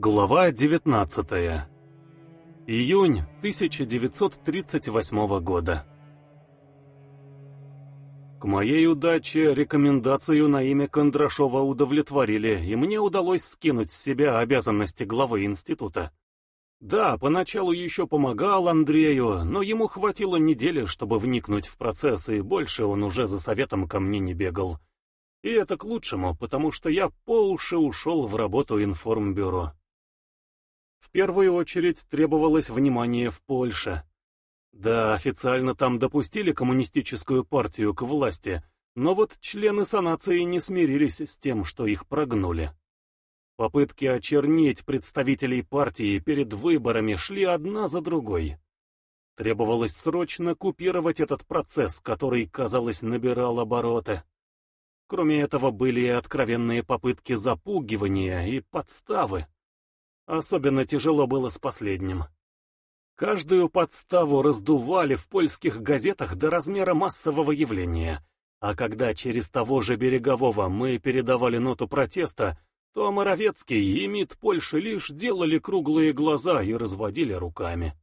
Глава 19. Июнь 1938 года. К моей удаче рекомендацию на имя Кондрашова удовлетворили, и мне удалось скинуть с себя обязанности главы института. Да, поначалу еще помогал Андрею, но ему хватило недели, чтобы вникнуть в процесс, и больше он уже за советом ко мне не бегал. И это к лучшему, потому что я по уши ушел в работу информбюро. В первую очередь требовалось внимание в Польше. Да, официально там допустили коммунистическую партию к власти, но вот члены санации не смирились с тем, что их прогнули. Попытки очернить представителей партии перед выборами шли одна за другой. Требовалось срочно купировать этот процесс, который, казалось, набирал обороты. Кроме этого были и откровенные попытки запугивания и подставы. Особенно тяжело было с последним. Каждую подставу раздували в польских газетах до размера массового явления, а когда через того же Берегового мы передавали ноту протеста, то Моровецкий и МИД Польши лишь делали круглые глаза и разводили руками.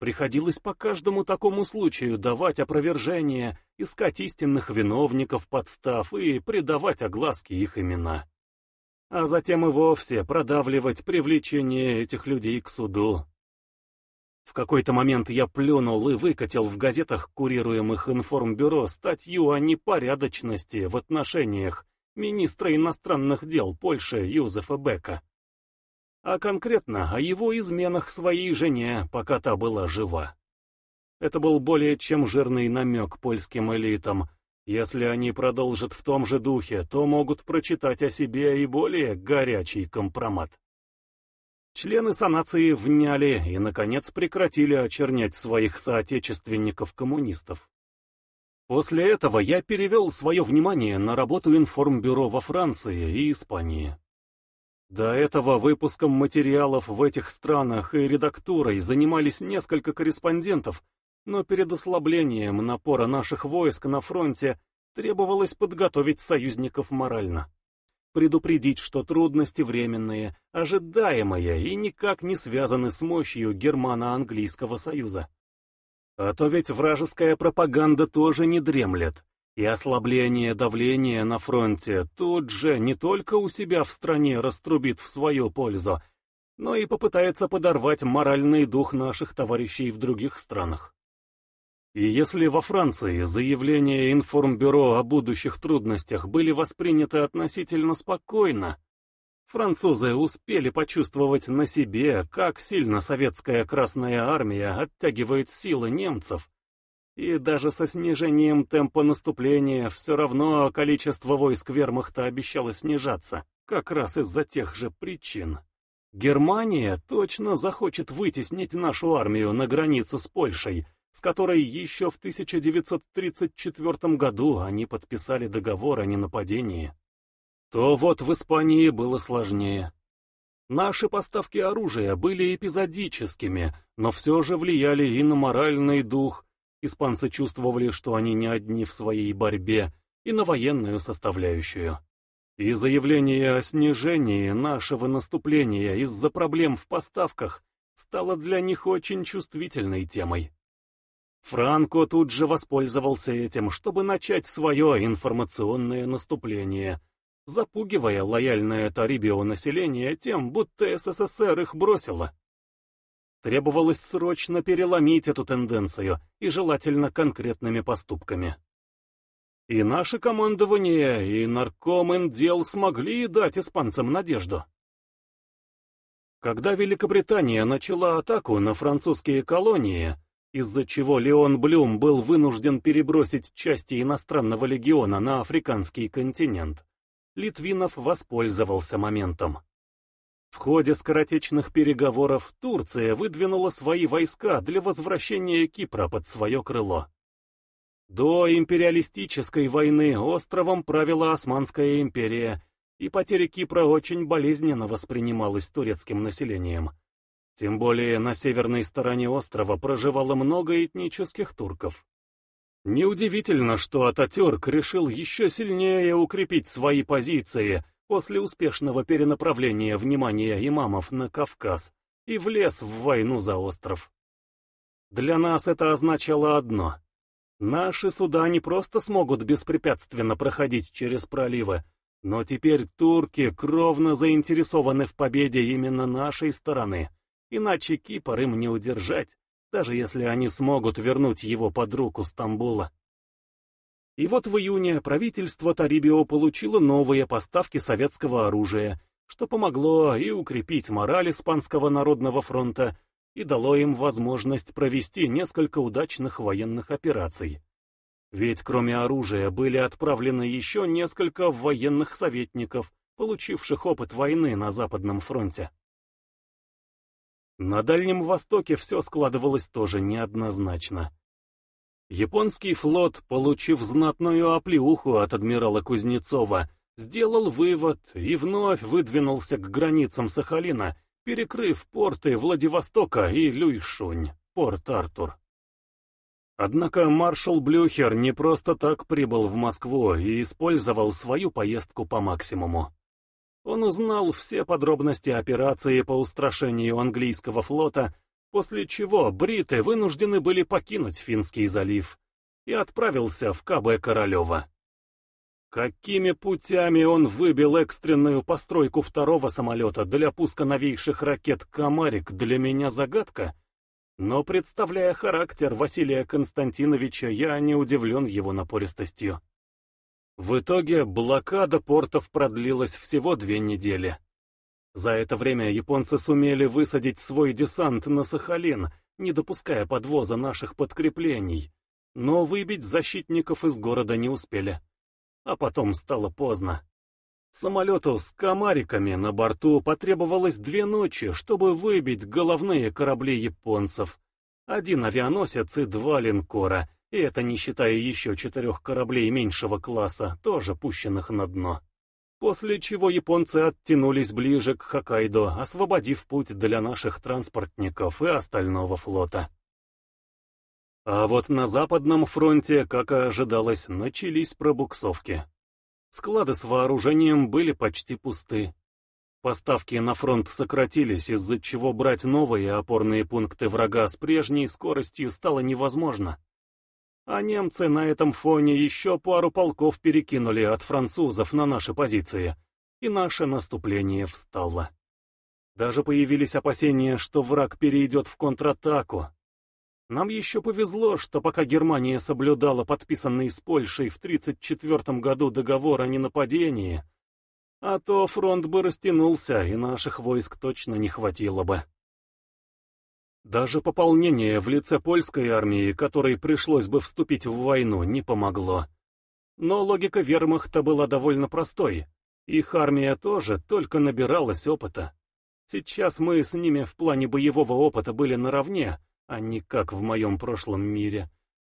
Приходилось по каждому такому случаю давать опровержение, искать истинных виновников подстав и придавать огласке их имена а затем и вовсе продавливать привлечение этих людей к суду. В какой-то момент я плюнул и выкатил в газетах курируемых информбюро статью о непорядочности в отношениях министра иностранных дел Польши Юзефа Бека. А конкретно о его изменах своей жене, пока та была жива. Это был более чем жирный намек польским элитам, если они продолжат в том же духе, то могут прочитать о себе и более горячий компромат. Члены санации вняли и, наконец, прекратили очернять своих соотечественников-коммунистов. После этого я перевел свое внимание на работу информбюро во Франции и Испании. До этого выпуском материалов в этих странах и редактурой занимались несколько корреспондентов, но перед ослаблением напора наших войск на фронте требовалось подготовить союзников морально. Предупредить, что трудности временные, ожидаемые и никак не связаны с мощью Германо-Английского союза. А то ведь вражеская пропаганда тоже не дремлет, и ослабление давления на фронте тут же не только у себя в стране раструбит в свою пользу, но и попытается подорвать моральный дух наших товарищей в других странах. И если во Франции заявления информбюро о будущих трудностях были восприняты относительно спокойно, французы успели почувствовать на себе, как сильно советская Красная Армия оттягивает силы немцев, и даже со снижением темпа наступления все равно количество войск вермахта обещало снижаться, как раз из-за тех же причин. Германия точно захочет вытеснить нашу армию на границу с Польшей, с которой еще в 1934 году они подписали договор о ненападении, то вот в Испании было сложнее. Наши поставки оружия были эпизодическими, но все же влияли и на моральный дух. Испанцы чувствовали, что они не одни в своей борьбе, и на военную составляющую. И заявление о снижении нашего наступления из-за проблем в поставках стало для них очень чувствительной темой. Франко тут же воспользовался этим, чтобы начать свое информационное наступление, запугивая лояльное Тарибио население тем, будто СССР их бросило. Требовалось срочно переломить эту тенденцию, и желательно конкретными поступками. И наше командование, и нарком дел смогли дать испанцам надежду. Когда Великобритания начала атаку на французские колонии, из-за чего Леон Блюм был вынужден перебросить части иностранного легиона на африканский континент. Литвинов воспользовался моментом. В ходе скоротечных переговоров Турция выдвинула свои войска для возвращения Кипра под свое крыло. До империалистической войны островом правила Османская империя, и потеря Кипра очень болезненно воспринималась турецким населением. Тем более на северной стороне острова проживало много этнических турков. Неудивительно, что Ататюрк решил еще сильнее укрепить свои позиции, после успешного перенаправления внимания имамов на Кавказ и влез в войну за остров. Для нас это означало одно. Наши суда не просто смогут беспрепятственно проходить через проливы, но теперь турки кровно заинтересованы в победе именно нашей стороны, иначе Кипр им не удержать, даже если они смогут вернуть его под руку Стамбула. И вот в июне правительство Тарибио получило новые поставки советского оружия, что помогло и укрепить мораль Испанского народного фронта, и дало им возможность провести несколько удачных военных операций. Ведь кроме оружия были отправлены еще несколько военных советников, получивших опыт войны на Западном фронте. На Дальнем Востоке все складывалось тоже неоднозначно. Японский флот, получив знатную оплеуху от адмирала Кузнецова, сделал вывод и вновь выдвинулся к границам Сахалина, перекрыв порты Владивостока и Люйшунь, порт Артур. Однако маршал Блюхер не просто так прибыл в Москву и использовал свою поездку по максимуму. Он узнал все подробности операции по устрашению английского флота после чего бриты вынуждены были покинуть Финский залив и отправился в КБ Королева. Какими путями он выбил экстренную постройку второго самолета для пуска новейших ракет «Комарик» для меня загадка, но представляя характер Василия Константиновича, я не удивлен его напористостью. В итоге блокада портов продлилась всего две недели. За это время японцы сумели высадить свой десант на Сахалин, не допуская подвоза наших подкреплений, но выбить защитников из города не успели. А потом стало поздно. Самолету с комариками на борту потребовалось две ночи, чтобы выбить головные корабли японцев. Один авианосец и два линкора, и это не считая еще четырех кораблей меньшего класса, тоже пущенных на дно после чего японцы оттянулись ближе к Хоккайдо, освободив путь для наших транспортников и остального флота. А вот на Западном фронте, как и ожидалось, начались пробуксовки. Склады с вооружением были почти пусты. Поставки на фронт сократились, из-за чего брать новые опорные пункты врага с прежней скоростью стало невозможно. А немцы на этом фоне еще пару полков перекинули от французов на наши позиции, и наше наступление встало. Даже появились опасения, что враг перейдет в контратаку. Нам еще повезло, что пока Германия соблюдала подписанный с Польшей в 1934 году договор о ненападении, а то фронт бы растянулся, и наших войск точно не хватило бы. Даже пополнение в лице польской армии, которой пришлось бы вступить в войну, не помогло. Но логика вермахта была довольно простой. Их армия тоже только набиралась опыта. Сейчас мы с ними в плане боевого опыта были наравне, а не как в моем прошлом мире.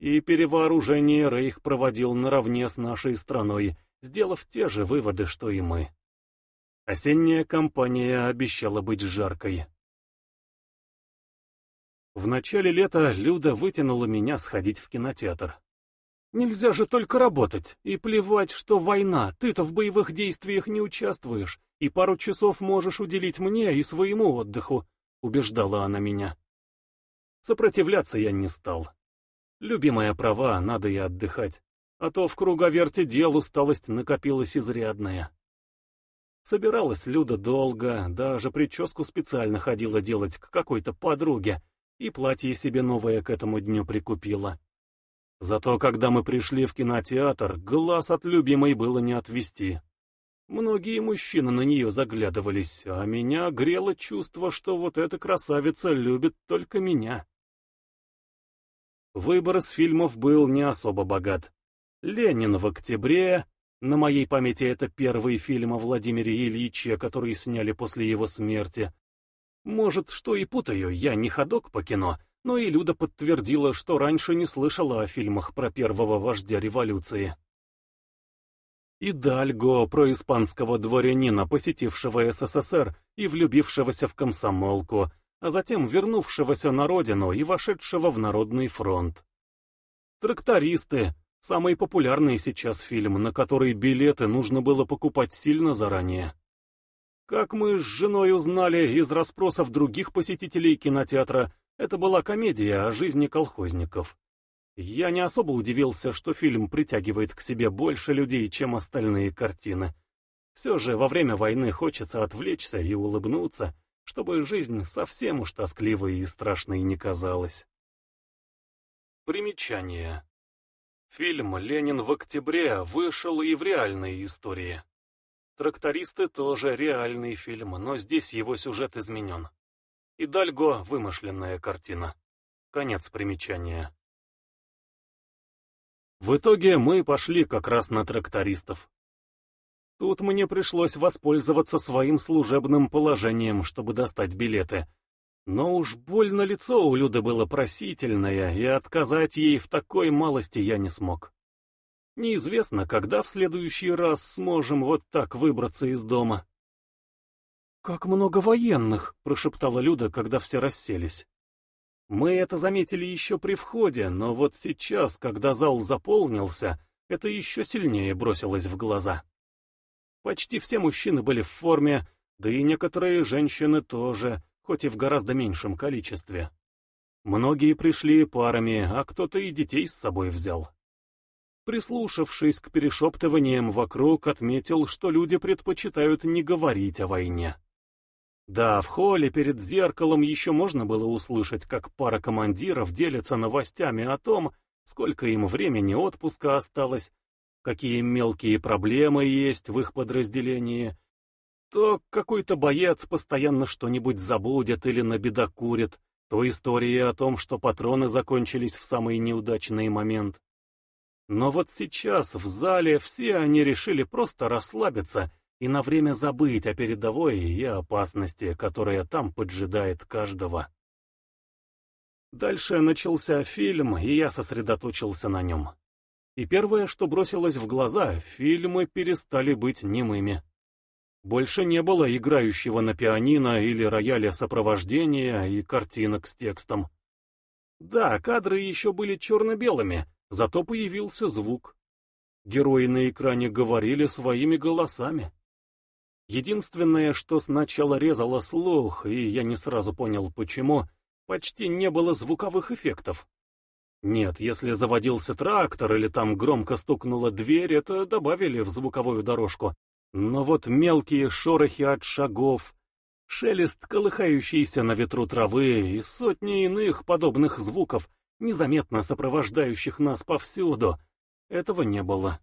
И перевооружение Рейх проводил наравне с нашей страной, сделав те же выводы, что и мы. Осенняя кампания обещала быть жаркой. В начале лета Люда вытянула меня сходить в кинотеатр. Нельзя же только работать, и плевать, что война, ты-то в боевых действиях не участвуешь, и пару часов можешь уделить мне и своему отдыху, убеждала она меня. Сопротивляться я не стал. Любимая права, надо и отдыхать, а то в круговерте дел усталость накопилась изрядная. Собиралась Люда долго, даже прическу специально ходила делать к какой-то подруге, и платье себе новое к этому дню прикупила. Зато когда мы пришли в кинотеатр, глаз от любимой было не отвести. Многие мужчины на нее заглядывались, а меня грело чувство, что вот эта красавица любит только меня. Выбор из фильмов был не особо богат. «Ленин в октябре», на моей памяти это первый фильм о Владимире Ильиче, который сняли после его смерти, может, что и путаю, я не ходок по кино, но и Люда подтвердила, что раньше не слышала о фильмах про первого вождя революции. И Дальго про испанского дворянина, посетившего СССР и влюбившегося в комсомолку, а затем вернувшегося на родину и вошедшего в Народный фронт. Трактористы, Самый популярный сейчас фильм, на который билеты нужно было покупать сильно заранее. Как мы с женой узнали из расспросов других посетителей кинотеатра, это была комедия о жизни колхозников. Я не особо удивился, что фильм притягивает к себе больше людей, чем остальные картины. Все же во время войны хочется отвлечься и улыбнуться, чтобы жизнь совсем уж тоскливой и страшной не казалась. Примечание. Фильм «Ленин в октябре» вышел и в реальной истории. «Трактористы» тоже реальный фильм, но здесь его сюжет изменен. И «Дальго» — вымышленная картина. Конец примечания. В итоге мы пошли как раз на трактористов. Тут мне пришлось воспользоваться своим служебным положением, чтобы достать билеты — но уж больно лицо у Люды было просительное, и отказать ей в такой малости я не смог. Неизвестно, когда в следующий раз сможем вот так выбраться из дома. «Как много военных!» — прошептала Люда, когда все расселись. Мы это заметили еще при входе, но вот сейчас, когда зал заполнился, это еще сильнее бросилось в глаза. Почти все мужчины были в форме, да и некоторые женщины тоже, хоть и в гораздо меньшем количестве. Многие пришли парами, а кто-то и детей с собой взял. Прислушавшись к перешептываниям вокруг, отметил, что люди предпочитают не говорить о войне. Да, в холле перед зеркалом еще можно было услышать, как пара командиров делятся новостями о том, сколько им времени отпуска осталось, какие мелкие проблемы есть в их подразделении, то какой-то боец постоянно что-нибудь забудет или набедокурит, то история о том, что патроны закончились в самый неудачный момент. Но вот сейчас в зале все они решили просто расслабиться и на время забыть о передовой и опасности, которая там поджидает каждого. Дальше начался фильм, и я сосредоточился на нем. И первое, что бросилось в глаза, фильмы перестали быть немыми. Больше не было играющего на пианино или рояле сопровождения и картинок с текстом. Да, кадры еще были черно-белыми, зато появился звук. Герои на экране говорили своими голосами. Единственное, что сначала резало слух, и я не сразу понял почему, почти не было звуковых эффектов. Нет, если заводился трактор или там громко стукнула дверь, это добавили в звуковую дорожку, но вот мелкие шорохи от шагов, шелест колыхающейся на ветру травы и сотни иных подобных звуков, незаметно сопровождающих нас повсюду, этого не было.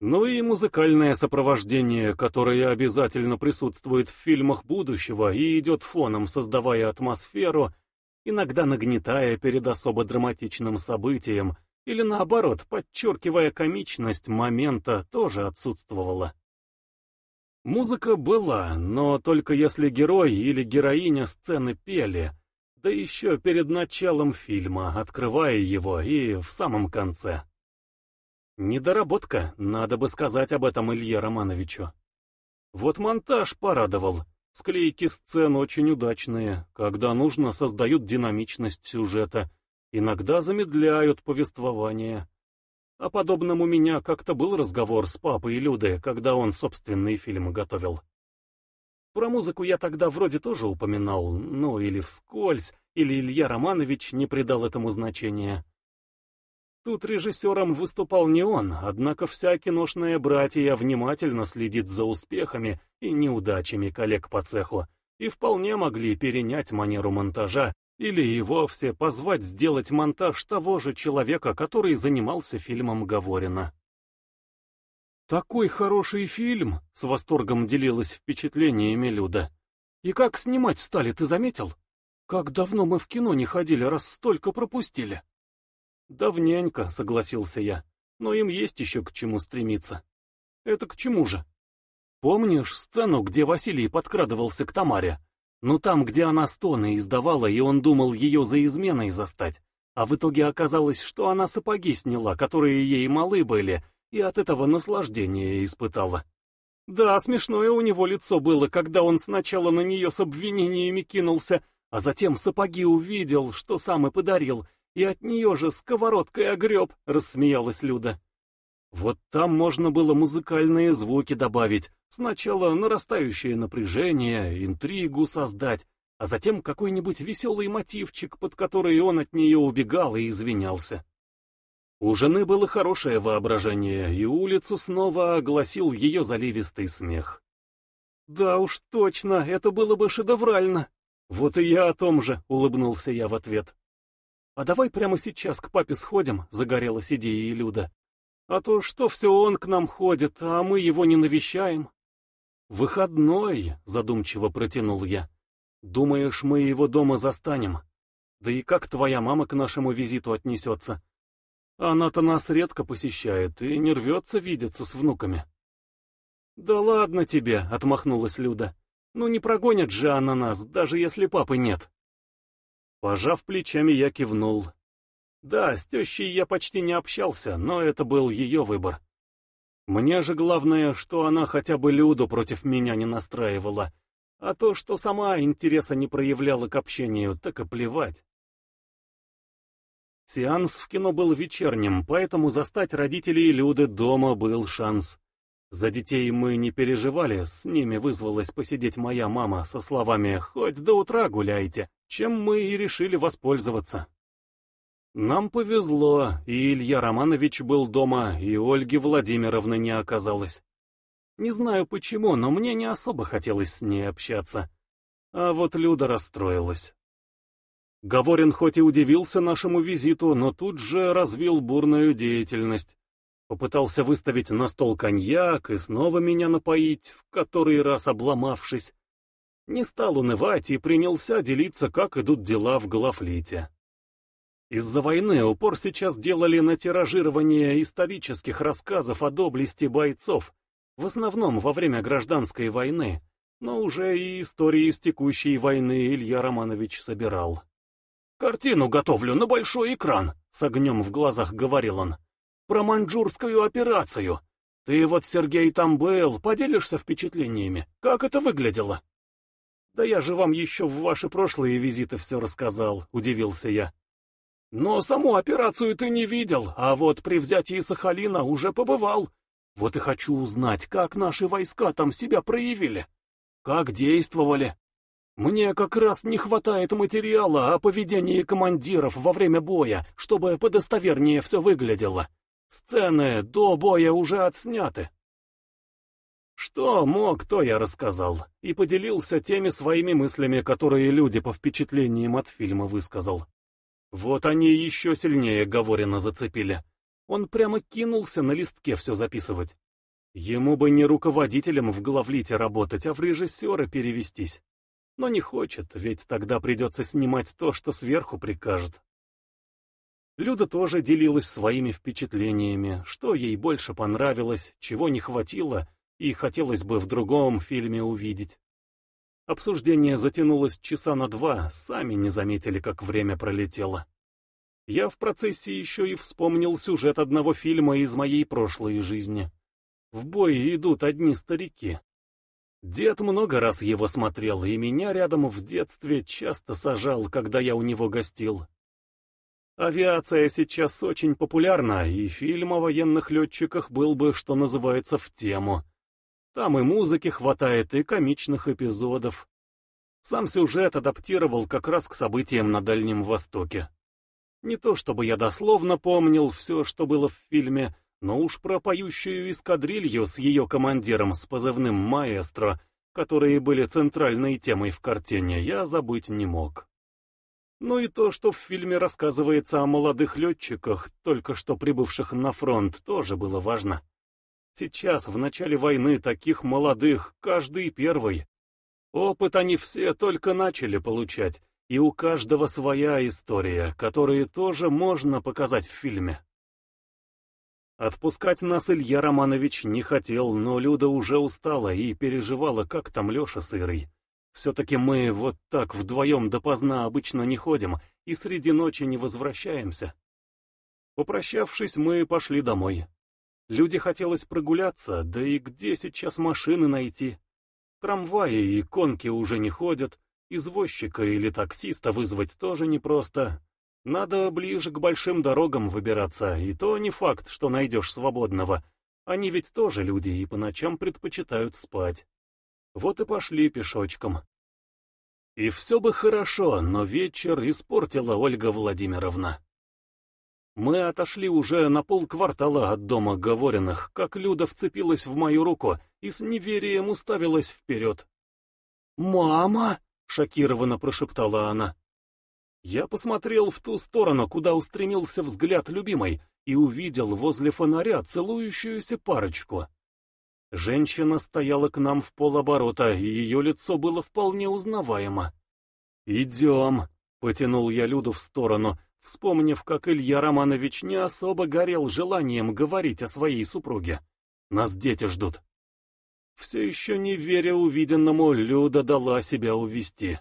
Ну и музыкальное сопровождение, которое обязательно присутствует в фильмах будущего и идет фоном, создавая атмосферу, иногда нагнетая перед особо драматичным событием, или наоборот, подчеркивая комичность момента, тоже отсутствовало. Музыка была, но только если герой или героиня сцены пели, да еще перед началом фильма, открывая его и в самом конце. Недоработка, надо бы сказать об этом Илье Романовичу. Вот монтаж порадовал. Склейки сцен очень удачные, когда нужно создают динамичность сюжета, иногда замедляют повествование. О подобном у меня как-то был разговор с папой Люды, когда он собственный фильм готовил. Про музыку я тогда вроде тоже упоминал, ну или вскользь, или Илья Романович не придал этому значения. Тут режиссером выступал не он, однако вся киношная братья внимательно следит за успехами и неудачами коллег по цеху, и вполне могли перенять манеру монтажа или и вовсе позвать сделать монтаж того же человека, который занимался фильмом Говорина. «Такой хороший фильм!» — с восторгом делилась впечатлениями Люда. «И как снимать стали, ты заметил? Как давно мы в кино не ходили, раз столько пропустили!» «Давненько», — согласился я, — «но им есть еще к чему стремиться». «Это к чему же?» «Помнишь сцену, где Василий подкрадывался к Тамаре?» Ну там, где она стоны издавала, и он думал ее за изменой застать. А в итоге оказалось, что она сапоги сняла, которые ей малы были, и от этого наслаждение испытала. Да, смешное у него лицо было, когда он сначала на нее с обвинениями кинулся, а затем сапоги увидел, что сам и подарил, и от нее же сковородкой огреб», — рассмеялась Люда. Вот там можно было музыкальные звуки добавить, сначала нарастающее напряжение, интригу создать, а затем какой-нибудь веселый мотивчик, под который он от нее убегал и извинялся. У жены было хорошее воображение, и улицу снова огласил ее заливистый смех. «Да уж точно, это было бы шедеврально!» «Вот и я о том же», — улыбнулся я в ответ. «А давай прямо сейчас к папе сходим», — загорелась идея Люда. А то что все он к нам ходит, а мы его не навещаем? Выходной, задумчиво протянул я. Думаешь, мы его дома застанем? Да и как твоя мама к нашему визиту отнесется? Она-то нас редко посещает и не рвется видеться с внуками. Да ладно тебе, отмахнулась Люда. Ну не прогонят же она нас, даже если папы нет. Пожав плечами, я кивнул. Да, с тещей я почти не общался, но это был ее выбор. Мне же главное, что она хотя бы Люду против меня не настраивала, а то, что сама интереса не проявляла к общению, так и плевать. Сеанс в кино был вечерним, поэтому застать родителей Люды дома был шанс. За детей мы не переживали, с ними вызвалась посидеть моя мама со словами «Хоть до утра гуляйте», чем мы и решили воспользоваться. Нам повезло, и Илья Романович был дома, и Ольги Владимировны не оказалось. Не знаю почему, но мне не особо хотелось с ней общаться. А вот Люда расстроилась. Говорин хоть и удивился нашему визиту, но тут же развил бурную деятельность. Попытался выставить на стол коньяк и снова меня напоить, в который раз обломавшись. Не стал унывать и принялся делиться, как идут дела в Глафлите. Из-за войны упор сейчас делали на тиражирование исторических рассказов о доблести бойцов, в основном во время гражданской войны, но уже и истории из текущей войны Илья Романович собирал. «Картину готовлю на большой экран», — с огнем в глазах говорил он. «Про маньчжурскую операцию. Ты вот, Сергей, там был, поделишься впечатлениями? Как это выглядело?» «Да я же вам еще в ваши прошлые визиты все рассказал», — удивился я. Но саму операцию ты не видел, а вот при взятии Сахалина уже побывал. Вот и хочу узнать, как наши войска там себя проявили, как действовали. Мне как раз не хватает материала о поведении командиров во время боя, чтобы подостовернее все выглядело. Сцены до боя уже отсняты. Что мог, то я рассказал, и поделился теми своими мыслями, которые люди по впечатлениям от фильма высказал. Вот они еще сильнее Говорина зацепили. Он прямо кинулся на листке все записывать. Ему бы не руководителем в главлите работать, а в режиссера перевестись. Но не хочет, ведь тогда придется снимать то, что сверху прикажет. Люда тоже делилась своими впечатлениями, что ей больше понравилось, чего не хватило и хотелось бы в другом фильме увидеть. Обсуждение затянулось часа на два, сами не заметили, как время пролетело. Я в процессе еще и вспомнил сюжет одного фильма из моей прошлой жизни. В бой идут одни старики. Дед много раз его смотрел, и меня рядом в детстве часто сажал, когда я у него гостил. Авиация сейчас очень популярна, и фильм о военных летчиках был бы, что называется, в тему. Там и музыки хватает, и комичных эпизодов. Сам сюжет адаптировал как раз к событиям на Дальнем Востоке. Не то чтобы я дословно помнил все, что было в фильме, но уж про поющую эскадрилью с ее командиром с позывным «Маэстро», которые были центральной темой в картине, я забыть не мог. Ну и то, что в фильме рассказывается о молодых летчиках, только что прибывших на фронт, тоже было важно. Сейчас, в начале войны, таких молодых, каждый первый. Опыт они все только начали получать, и у каждого своя история, которую тоже можно показать в фильме. Отпускать нас Илья Романович не хотел, но Люда уже устала и переживала, как там Леша с. Все-таки мы вот так вдвоем допоздна обычно не ходим и среди ночи не возвращаемся. Попрощавшись, мы пошли домой. Люди хотелось прогуляться, да и где сейчас машины найти? Трамваи и конки уже не ходят, извозчика или таксиста вызвать тоже непросто. Надо ближе к большим дорогам выбираться, и то не факт, что найдешь свободного. Они ведь тоже люди и по ночам предпочитают спать. Вот и пошли пешочком. И все бы хорошо, но вечер испортила Ольга Владимировна. Мы отошли уже на полквартала от дома Говориных, как Люда вцепилась в мою руку и с неверием уставилась вперед. «Мама!» — шокированно прошептала она. Я посмотрел в ту сторону, куда устремился взгляд любимой, и увидел возле фонаря целующуюся парочку. Женщина стояла к нам в полоборота, и ее лицо было вполне узнаваемо. «Идем», — потянул я Люду в сторону, вспомнив, как Илья Романович не особо горел желанием говорить о своей супруге. «Нас дети ждут». Все еще не веря увиденному, Люда дала себя увести.